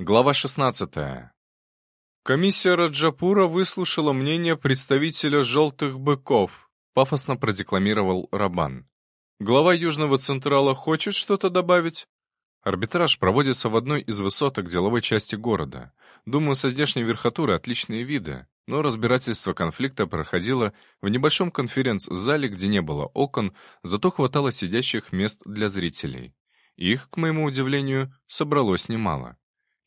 Глава 16. Комиссия Раджапура выслушала мнение представителя «желтых быков», пафосно продекламировал Рабан. Глава Южного Централа хочет что-то добавить? Арбитраж проводится в одной из высоток деловой части города. Думаю, со здешней верхотуры отличные виды, но разбирательство конфликта проходило в небольшом конференц-зале, где не было окон, зато хватало сидящих мест для зрителей. Их, к моему удивлению, собралось немало.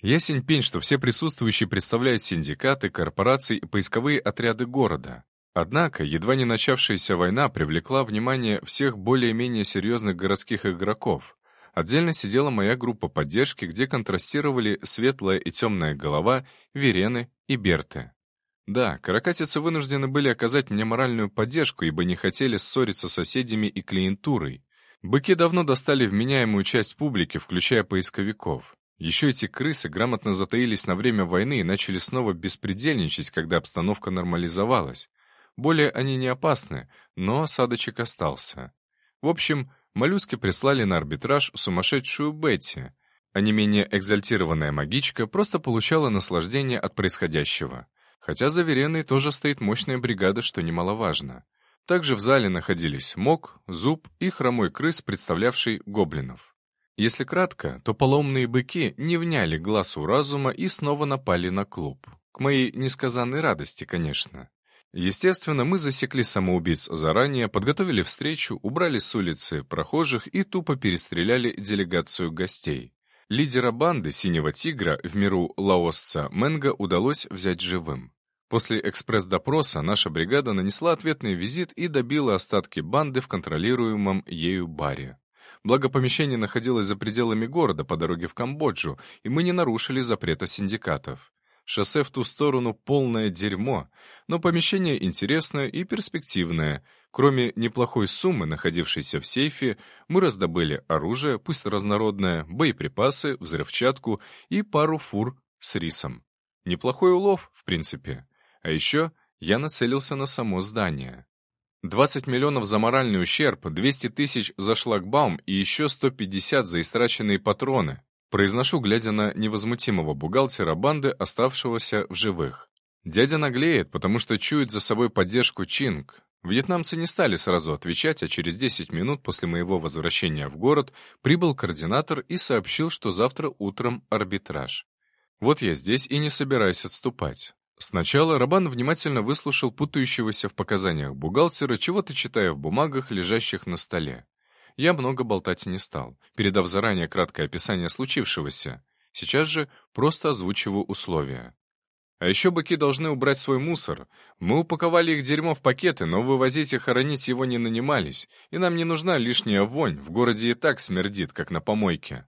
Ясень пень, что все присутствующие представляют синдикаты, корпорации и поисковые отряды города. Однако, едва не начавшаяся война привлекла внимание всех более-менее серьезных городских игроков. Отдельно сидела моя группа поддержки, где контрастировали светлая и темная голова, Верены и Берты. Да, каракатицы вынуждены были оказать мне моральную поддержку, ибо не хотели ссориться с соседями и клиентурой. Быки давно достали вменяемую часть публики, включая поисковиков. Еще эти крысы грамотно затаились на время войны и начали снова беспредельничать, когда обстановка нормализовалась. Более они не опасны, но осадочек остался. В общем, моллюски прислали на арбитраж сумасшедшую Бетти, а не менее экзальтированная магичка просто получала наслаждение от происходящего. Хотя за Вереной тоже стоит мощная бригада, что немаловажно. Также в зале находились Мок, Зуб и хромой крыс, представлявший гоблинов. Если кратко, то поломные быки не вняли глазу разума и снова напали на клуб. К моей несказанной радости, конечно. Естественно, мы засекли самоубийц заранее, подготовили встречу, убрали с улицы прохожих и тупо перестреляли делегацию гостей. Лидера банды «Синего тигра» в миру лаосца Менга удалось взять живым. После экспресс-допроса наша бригада нанесла ответный визит и добила остатки банды в контролируемом ею баре. Благо помещение находилось за пределами города по дороге в Камбоджу, и мы не нарушили запрета синдикатов. Шоссе в ту сторону полное дерьмо, но помещение интересное и перспективное. Кроме неплохой суммы, находившейся в сейфе, мы раздобыли оружие, пусть разнородное, боеприпасы, взрывчатку и пару фур с рисом. Неплохой улов, в принципе. А еще я нацелился на само здание. 20 миллионов за моральный ущерб, 200 тысяч за шлагбаум и еще 150 за истраченные патроны. Произношу, глядя на невозмутимого бухгалтера банды, оставшегося в живых. Дядя наглеет, потому что чует за собой поддержку Чинг. Вьетнамцы не стали сразу отвечать, а через 10 минут после моего возвращения в город прибыл координатор и сообщил, что завтра утром арбитраж. Вот я здесь и не собираюсь отступать. Сначала Рабан внимательно выслушал путающегося в показаниях бухгалтера, чего-то читая в бумагах, лежащих на столе. Я много болтать не стал, передав заранее краткое описание случившегося. Сейчас же просто озвучиваю условия. А еще быки должны убрать свой мусор. Мы упаковали их дерьмо в пакеты, но вывозить и хоронить его не нанимались, и нам не нужна лишняя вонь, в городе и так смердит, как на помойке.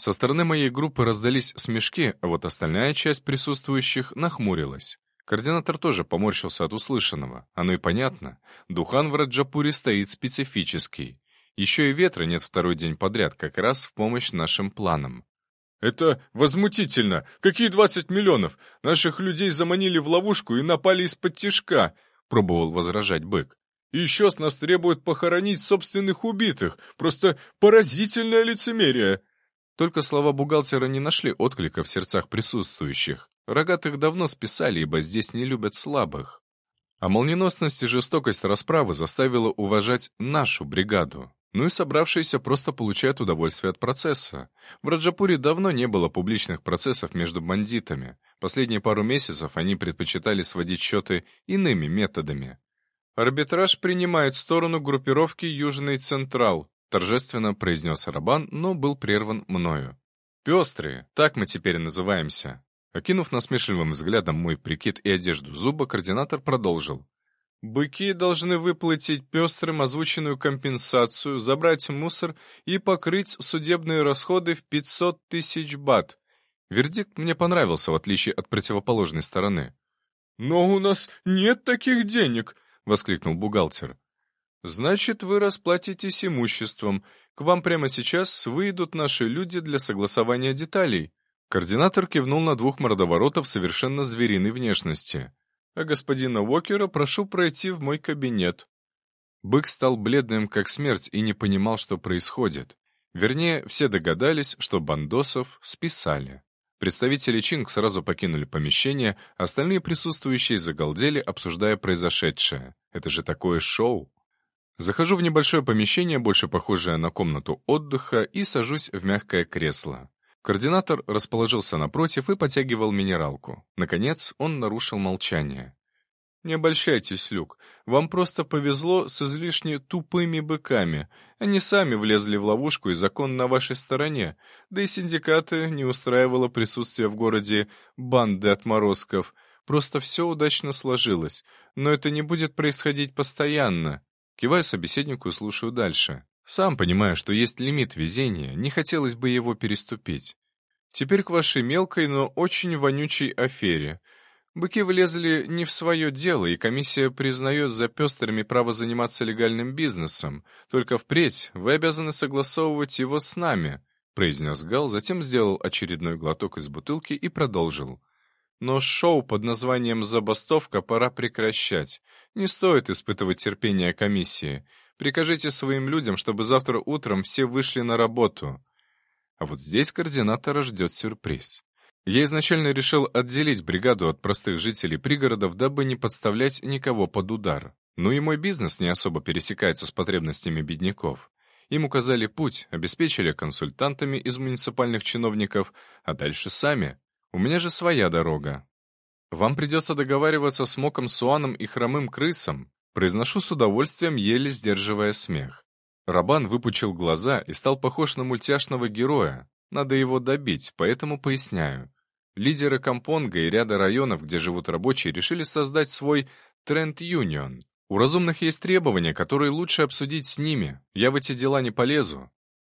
Со стороны моей группы раздались смешки, а вот остальная часть присутствующих нахмурилась. Координатор тоже поморщился от услышанного. Оно и понятно. Духан в Раджапуре стоит специфический. Еще и ветра нет второй день подряд, как раз в помощь нашим планам. «Это возмутительно! Какие 20 миллионов? Наших людей заманили в ловушку и напали из-под тишка!» — пробовал возражать бык. «И еще с нас требуют похоронить собственных убитых! Просто поразительное лицемерие!» Только слова бухгалтера не нашли отклика в сердцах присутствующих. Рогатых давно списали, ибо здесь не любят слабых. А молниеносность и жестокость расправы заставила уважать нашу бригаду. Ну и собравшиеся просто получают удовольствие от процесса. В Раджапуре давно не было публичных процессов между бандитами. Последние пару месяцев они предпочитали сводить счеты иными методами. Арбитраж принимает сторону группировки «Южный Централ», торжественно произнес Рабан, но был прерван мною. «Пестрые, так мы теперь называемся». Окинув насмешливым взглядом мой прикид и одежду зуба, координатор продолжил. «Быки должны выплатить пестрым озвученную компенсацию, забрать мусор и покрыть судебные расходы в 500 тысяч бат. Вердикт мне понравился, в отличие от противоположной стороны. «Но у нас нет таких денег!» — воскликнул бухгалтер. Значит, вы расплатитесь имуществом. К вам прямо сейчас выйдут наши люди для согласования деталей. Координатор кивнул на двух мордоворотов совершенно звериной внешности. А господина Уокера прошу пройти в мой кабинет. Бык стал бледным, как смерть, и не понимал, что происходит. Вернее, все догадались, что бандосов списали. Представители Чинг сразу покинули помещение, остальные присутствующие загалдели, обсуждая произошедшее. Это же такое шоу. Захожу в небольшое помещение, больше похожее на комнату отдыха, и сажусь в мягкое кресло. Координатор расположился напротив и потягивал минералку. Наконец, он нарушил молчание. «Не обольщайтесь, Люк. Вам просто повезло с излишне тупыми быками. Они сами влезли в ловушку, и закон на вашей стороне. Да и синдикаты не устраивало присутствие в городе банды отморозков. Просто все удачно сложилось. Но это не будет происходить постоянно». Киваю собеседнику и слушаю дальше. Сам понимаю, что есть лимит везения, не хотелось бы его переступить. Теперь к вашей мелкой, но очень вонючей афере — Быки влезли не в свое дело, и комиссия признает за пестрыми право заниматься легальным бизнесом. Только впредь вы обязаны согласовывать его с нами», — произнес Гал, затем сделал очередной глоток из бутылки и продолжил. «Но шоу под названием «Забастовка» пора прекращать. Не стоит испытывать терпение комиссии. Прикажите своим людям, чтобы завтра утром все вышли на работу». А вот здесь координатора ждет сюрприз. Я изначально решил отделить бригаду от простых жителей пригородов, дабы не подставлять никого под удар. Но и мой бизнес не особо пересекается с потребностями бедняков. Им указали путь, обеспечили консультантами из муниципальных чиновников, а дальше сами. У меня же своя дорога. Вам придется договариваться с Моком Суаном и Хромым Крысом. Произношу с удовольствием, еле сдерживая смех. Рабан выпучил глаза и стал похож на мультяшного героя, надо его добить, поэтому поясняю. Лидеры Кампонга и ряда районов, где живут рабочие, решили создать свой Тренд Юнион. У разумных есть требования, которые лучше обсудить с ними. Я в эти дела не полезу.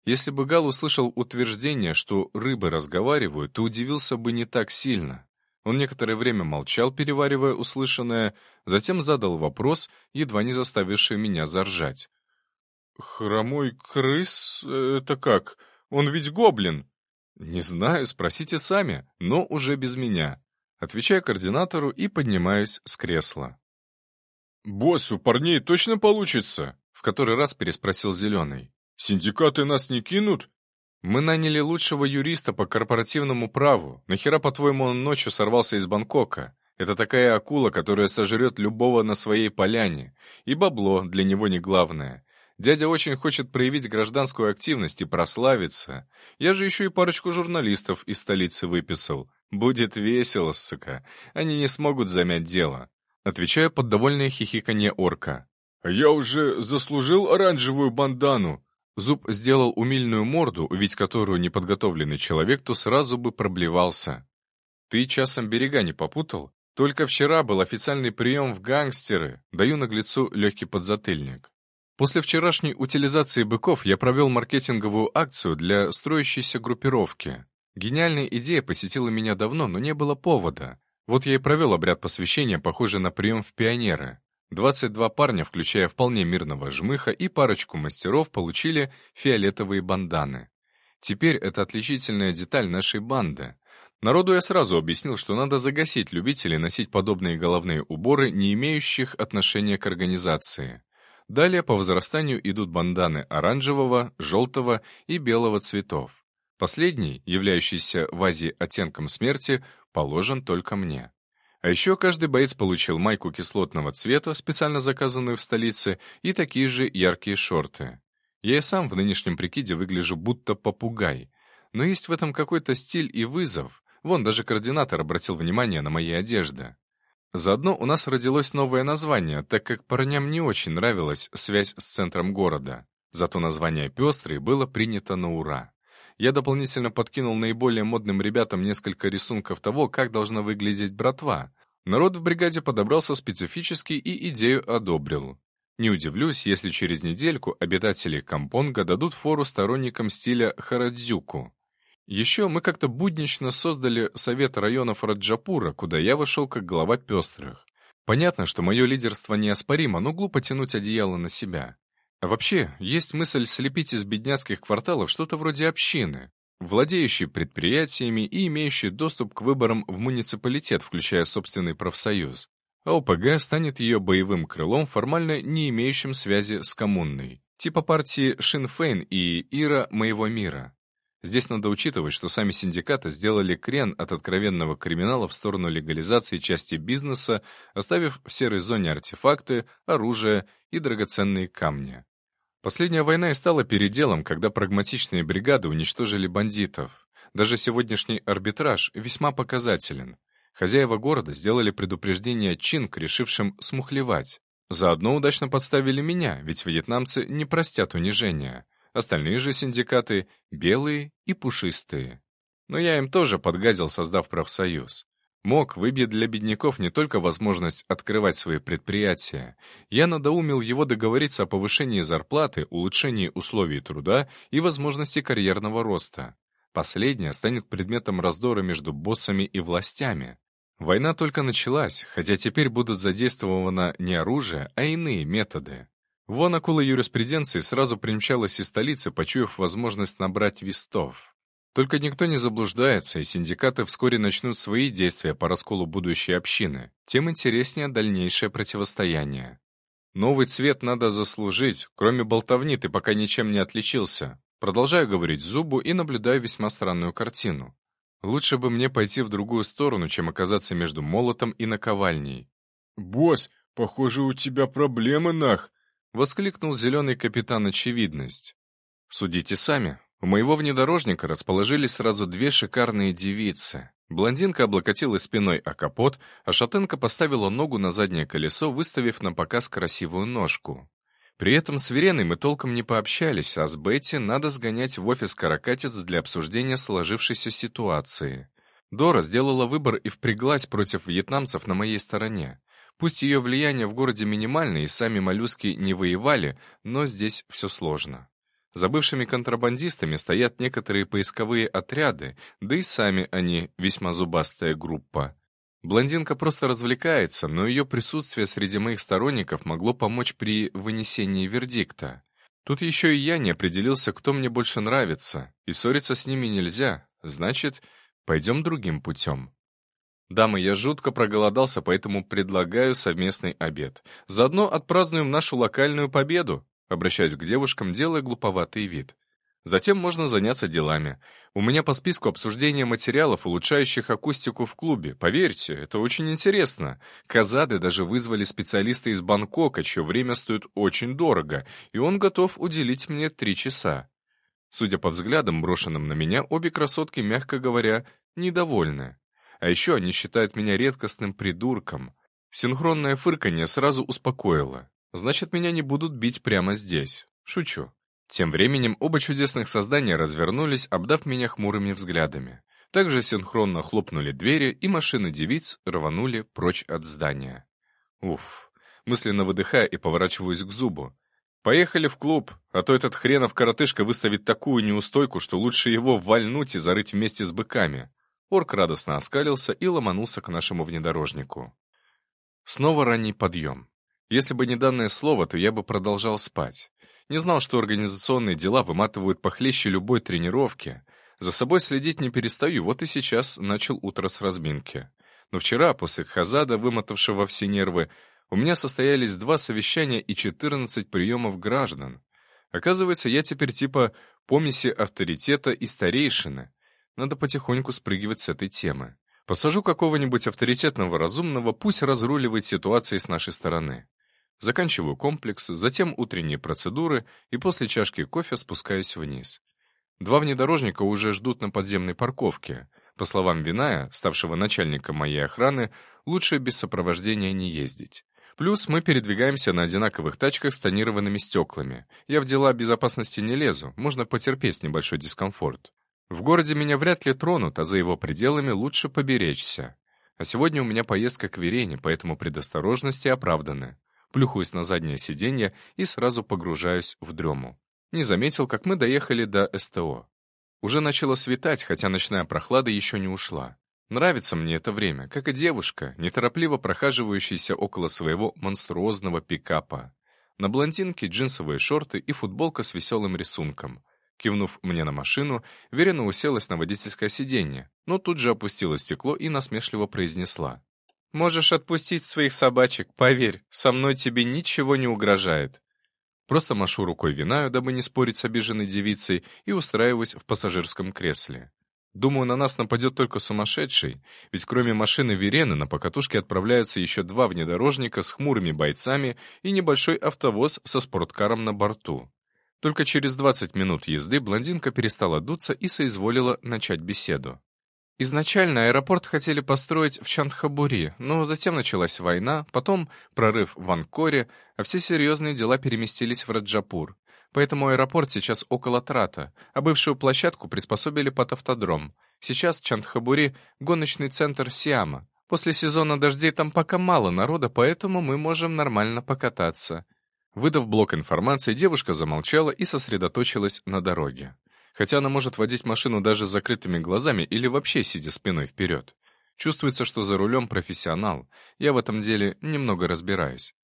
Если бы Гал услышал утверждение, что рыбы разговаривают, то удивился бы не так сильно. Он некоторое время молчал, переваривая услышанное, затем задал вопрос, едва не заставивший меня заржать. «Хромой крыс? Это как? Он ведь гоблин!» «Не знаю, спросите сами, но уже без меня». Отвечаю координатору и поднимаюсь с кресла. «Босс, у парней точно получится?» — в который раз переспросил Зеленый. «Синдикаты нас не кинут?» «Мы наняли лучшего юриста по корпоративному праву. Нахера, по-твоему, он ночью сорвался из Бангкока? Это такая акула, которая сожрет любого на своей поляне. И бабло для него не главное. Дядя очень хочет проявить гражданскую активность и прославиться. Я же еще и парочку журналистов из столицы выписал. Будет весело, сука. Они не смогут замять дело. Отвечаю под довольное хихиканье орка. «Я уже заслужил оранжевую бандану!» Зуб сделал умильную морду, увидеть которую неподготовленный человек, то сразу бы проблевался. «Ты часом берега не попутал? Только вчера был официальный прием в гангстеры. Даю наглецу легкий подзатыльник. После вчерашней утилизации быков я провел маркетинговую акцию для строящейся группировки. Гениальная идея посетила меня давно, но не было повода. Вот я и провел обряд посвящения, похожий на прием в пионеры. 22 парня, включая вполне мирного жмыха и парочку мастеров, получили фиолетовые банданы. Теперь это отличительная деталь нашей банды. Народу я сразу объяснил, что надо загасить любителей носить подобные головные уборы, не имеющих отношения к организации. Далее по возрастанию идут банданы оранжевого, желтого и белого цветов. Последний, являющийся в Азии оттенком смерти, положен только мне. А еще каждый боец получил майку кислотного цвета, специально заказанную в столице, и такие же яркие шорты. Я и сам в нынешнем прикиде выгляжу будто попугай. Но есть в этом какой-то стиль и вызов. Вон даже координатор обратил внимание на мои одежды. Заодно у нас родилось новое название, так как парням не очень нравилась связь с центром города. Зато название «Пестрый» было принято на ура. Я дополнительно подкинул наиболее модным ребятам несколько рисунков того, как должна выглядеть братва. Народ в бригаде подобрался специфически и идею одобрил. Не удивлюсь, если через недельку обитатели Кампонга дадут фору сторонникам стиля Харадзюку. Еще мы как-то буднично создали Совет районов Раджапура, куда я вошел как глава пестрых. Понятно, что мое лидерство неоспоримо, но глупо тянуть одеяло на себя. Вообще, есть мысль слепить из бедняцких кварталов что-то вроде общины, владеющей предприятиями и имеющей доступ к выборам в муниципалитет, включая собственный профсоюз. А ОПГ станет ее боевым крылом, формально не имеющим связи с коммунной, типа партии Шинфейн и Ира Моего Мира. Здесь надо учитывать, что сами синдикаты сделали крен от откровенного криминала в сторону легализации части бизнеса, оставив в серой зоне артефакты, оружие и драгоценные камни. Последняя война и стала переделом, когда прагматичные бригады уничтожили бандитов. Даже сегодняшний арбитраж весьма показателен. Хозяева города сделали предупреждение Чинг, решившим смухлевать. Заодно удачно подставили меня, ведь вьетнамцы не простят унижения. Остальные же синдикаты — белые и пушистые. Но я им тоже подгадил, создав профсоюз. МОК выбьет для бедняков не только возможность открывать свои предприятия. Я надоумил его договориться о повышении зарплаты, улучшении условий труда и возможности карьерного роста. Последнее станет предметом раздора между боссами и властями. Война только началась, хотя теперь будут задействовано не оружие, а иные методы. Вон акула юриспруденции сразу примчалась из столицы, почуяв возможность набрать вестов. Только никто не заблуждается, и синдикаты вскоре начнут свои действия по расколу будущей общины. Тем интереснее дальнейшее противостояние. Новый цвет надо заслужить, кроме болтовни ты пока ничем не отличился. Продолжаю говорить зубу и наблюдаю весьма странную картину. Лучше бы мне пойти в другую сторону, чем оказаться между молотом и наковальней. «Босс, похоже, у тебя проблемы, нах!» — воскликнул зеленый капитан Очевидность. «Судите сами. У моего внедорожника расположились сразу две шикарные девицы. Блондинка облокотилась спиной о капот, а шатенка поставила ногу на заднее колесо, выставив на показ красивую ножку. При этом с Вереной мы толком не пообщались, а с Бетти надо сгонять в офис «Каракатец» для обсуждения сложившейся ситуации. Дора сделала выбор и впряглась против вьетнамцев на моей стороне. Пусть ее влияние в городе минимальное и сами моллюски не воевали, но здесь все сложно. За бывшими контрабандистами стоят некоторые поисковые отряды, да и сами они весьма зубастая группа. Блондинка просто развлекается, но ее присутствие среди моих сторонников могло помочь при вынесении вердикта. Тут еще и я не определился, кто мне больше нравится, и ссориться с ними нельзя, значит, пойдем другим путем. Дамы, я жутко проголодался, поэтому предлагаю совместный обед. Заодно отпразднуем нашу локальную победу обращаясь к девушкам, делая глуповатый вид. Затем можно заняться делами. У меня по списку обсуждения материалов, улучшающих акустику в клубе. Поверьте, это очень интересно. Казады даже вызвали специалиста из Бангкока, чье время стоит очень дорого, и он готов уделить мне три часа. Судя по взглядам, брошенным на меня, обе красотки, мягко говоря, недовольны. А еще они считают меня редкостным придурком. Синхронное фырканье сразу успокоило. Значит, меня не будут бить прямо здесь. Шучу. Тем временем оба чудесных создания развернулись, обдав меня хмурыми взглядами. Также синхронно хлопнули двери, и машины девиц рванули прочь от здания. Уф. Мысленно выдыхая и поворачиваюсь к зубу. Поехали в клуб, а то этот хренов коротышка выставит такую неустойку, что лучше его вальнуть и зарыть вместе с быками. Орк радостно оскалился и ломанулся к нашему внедорожнику. Снова ранний подъем. Если бы не данное слово, то я бы продолжал спать. Не знал, что организационные дела выматывают похлеще любой тренировки. За собой следить не перестаю, вот и сейчас начал утро с разминки. Но вчера, после Хазада, вымотавшего все нервы, у меня состоялись два совещания и 14 приемов граждан. Оказывается, я теперь типа помеси авторитета и старейшины. Надо потихоньку спрыгивать с этой темы. Посажу какого-нибудь авторитетного разумного, пусть разруливает ситуацией с нашей стороны. Заканчиваю комплекс, затем утренние процедуры и после чашки кофе спускаюсь вниз. Два внедорожника уже ждут на подземной парковке. По словам Виная, ставшего начальником моей охраны, лучше без сопровождения не ездить. Плюс мы передвигаемся на одинаковых тачках с тонированными стеклами. Я в дела безопасности не лезу, можно потерпеть небольшой дискомфорт. В городе меня вряд ли тронут, а за его пределами лучше поберечься. А сегодня у меня поездка к Верене, поэтому предосторожности оправданы плюхаюсь на заднее сиденье и сразу погружаюсь в дрему. Не заметил, как мы доехали до СТО. Уже начало светать, хотя ночная прохлада еще не ушла. Нравится мне это время, как и девушка, неторопливо прохаживающаяся около своего монструозного пикапа. На блондинке джинсовые шорты и футболка с веселым рисунком. Кивнув мне на машину, Верена уселась на водительское сиденье, но тут же опустила стекло и насмешливо произнесла. Можешь отпустить своих собачек, поверь, со мной тебе ничего не угрожает». Просто машу рукой винаю, дабы не спорить с обиженной девицей, и устраиваюсь в пассажирском кресле. Думаю, на нас нападет только сумасшедший, ведь кроме машины Верены на покатушке отправляются еще два внедорожника с хмурыми бойцами и небольшой автовоз со спорткаром на борту. Только через 20 минут езды блондинка перестала дуться и соизволила начать беседу. Изначально аэропорт хотели построить в Чандхабури, но затем началась война, потом прорыв в Анкоре, а все серьезные дела переместились в Раджапур. Поэтому аэропорт сейчас около Трата, а бывшую площадку приспособили под автодром. Сейчас Чандхабури — гоночный центр Сиама. После сезона дождей там пока мало народа, поэтому мы можем нормально покататься. Выдав блок информации, девушка замолчала и сосредоточилась на дороге хотя она может водить машину даже с закрытыми глазами или вообще сидя спиной вперед. Чувствуется, что за рулем профессионал. Я в этом деле немного разбираюсь.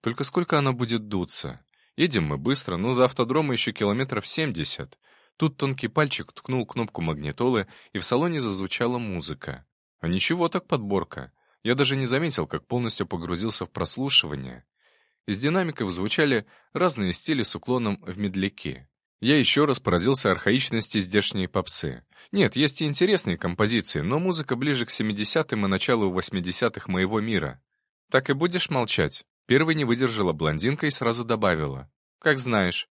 Только сколько она будет дуться? Едем мы быстро, но до автодрома еще километров 70. Тут тонкий пальчик ткнул кнопку магнитолы, и в салоне зазвучала музыка. А ничего так подборка. Я даже не заметил, как полностью погрузился в прослушивание. Из динамиков звучали разные стили с уклоном в медляки. Я еще раз поразился архаичности здешней попсы. Нет, есть и интересные композиции, но музыка ближе к 70-м и началу 80-х моего мира. Так и будешь молчать? Первой не выдержала блондинка и сразу добавила. Как знаешь.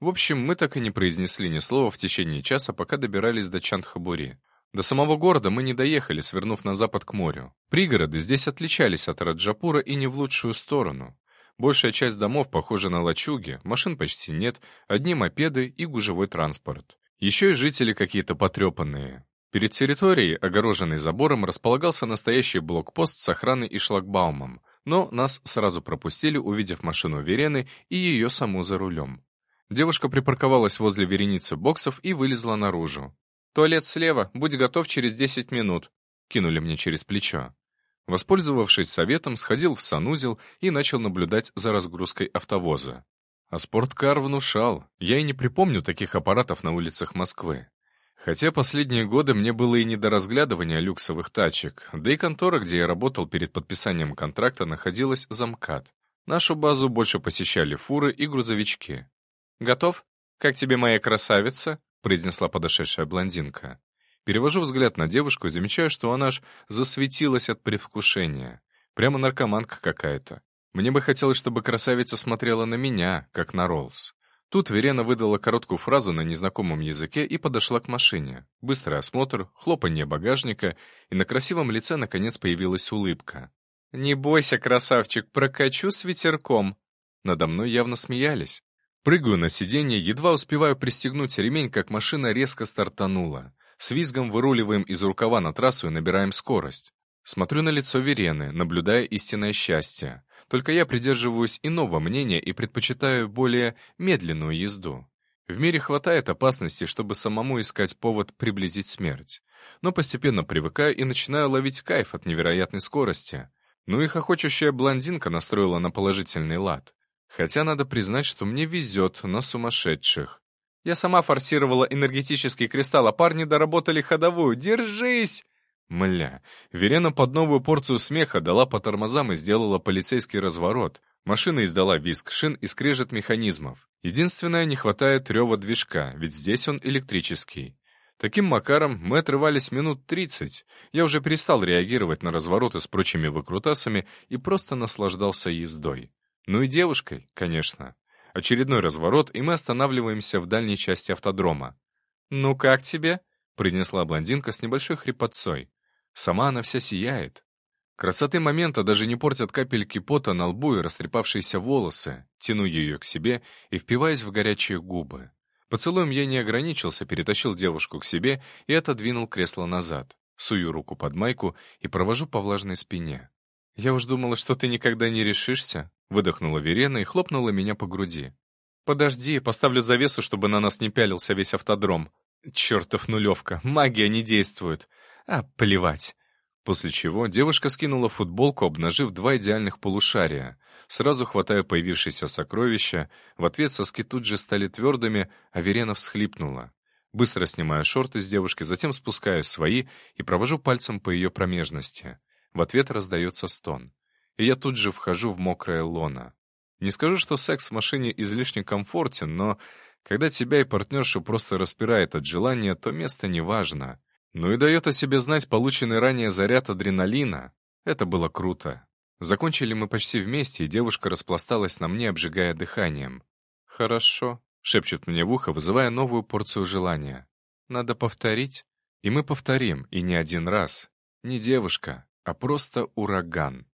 В общем, мы так и не произнесли ни слова в течение часа, пока добирались до Чандхабури. До самого города мы не доехали, свернув на запад к морю. Пригороды здесь отличались от Раджапура и не в лучшую сторону. Большая часть домов похожа на лачуги, машин почти нет, одни мопеды и гужевой транспорт. Еще и жители какие-то потрепанные. Перед территорией, огороженной забором, располагался настоящий блокпост с охраной и шлагбаумом, но нас сразу пропустили, увидев машину Верены и ее саму за рулем. Девушка припарковалась возле вереницы боксов и вылезла наружу. «Туалет слева, будь готов через 10 минут», — кинули мне через плечо. Воспользовавшись советом, сходил в санузел и начал наблюдать за разгрузкой автовоза. А спорткар внушал. Я и не припомню таких аппаратов на улицах Москвы. Хотя последние годы мне было и не до разглядывания люксовых тачек, да и контора, где я работал перед подписанием контракта, находилась за МКАД. Нашу базу больше посещали фуры и грузовички. «Готов? Как тебе моя красавица?» — произнесла подошедшая блондинка. Перевожу взгляд на девушку замечаю, что она аж засветилась от предвкушения. Прямо наркоманка какая-то. Мне бы хотелось, чтобы красавица смотрела на меня, как на Роллс. Тут Верена выдала короткую фразу на незнакомом языке и подошла к машине. Быстрый осмотр, хлопанье багажника, и на красивом лице наконец появилась улыбка. «Не бойся, красавчик, прокачу с ветерком!» Надо мной явно смеялись. Прыгаю на сиденье, едва успеваю пристегнуть ремень, как машина резко стартанула. С визгом выруливаем из рукава на трассу и набираем скорость. Смотрю на лицо Верены, наблюдая истинное счастье. Только я придерживаюсь иного мнения и предпочитаю более медленную езду. В мире хватает опасности, чтобы самому искать повод приблизить смерть. Но постепенно привыкаю и начинаю ловить кайф от невероятной скорости. Ну и хохочущая блондинка настроила на положительный лад. Хотя надо признать, что мне везет на сумасшедших. Я сама форсировала энергетический кристалл, а парни доработали ходовую. Держись!» Мля, Верена под новую порцию смеха дала по тормозам и сделала полицейский разворот. Машина издала визг шин и скрежет механизмов. Единственное, не хватает рева движка, ведь здесь он электрический. Таким макаром мы отрывались минут 30. Я уже перестал реагировать на развороты с прочими выкрутасами и просто наслаждался ездой. Ну и девушкой, конечно. Очередной разворот, и мы останавливаемся в дальней части автодрома. «Ну как тебе?» — принесла блондинка с небольшой хрипотцой. Сама она вся сияет. Красоты момента даже не портят капельки пота на лбу и растрепавшиеся волосы. Тяну ее к себе и впиваясь в горячие губы. Поцелуем я не ограничился, перетащил девушку к себе и отодвинул кресло назад. Сую руку под майку и провожу по влажной спине. «Я уж думала, что ты никогда не решишься», Выдохнула Верена и хлопнула меня по груди. «Подожди, поставлю завесу, чтобы на нас не пялился весь автодром. Чертов нулевка, магия не действует. А, плевать». После чего девушка скинула футболку, обнажив два идеальных полушария. Сразу хватая появившееся сокровище, в ответ соски тут же стали твердыми, а Верена всхлипнула. Быстро снимаю шорты с девушки, затем спускаю свои и провожу пальцем по ее промежности. В ответ раздается стон и я тут же вхожу в мокрое лоно. Не скажу, что секс в машине излишне комфортен, но когда тебя и партнерша просто распирает от желания, то место не важно. Ну и дает о себе знать полученный ранее заряд адреналина. Это было круто. Закончили мы почти вместе, и девушка распласталась на мне, обжигая дыханием. «Хорошо», — шепчет мне в ухо, вызывая новую порцию желания. «Надо повторить?» И мы повторим, и не один раз. Не девушка, а просто ураган.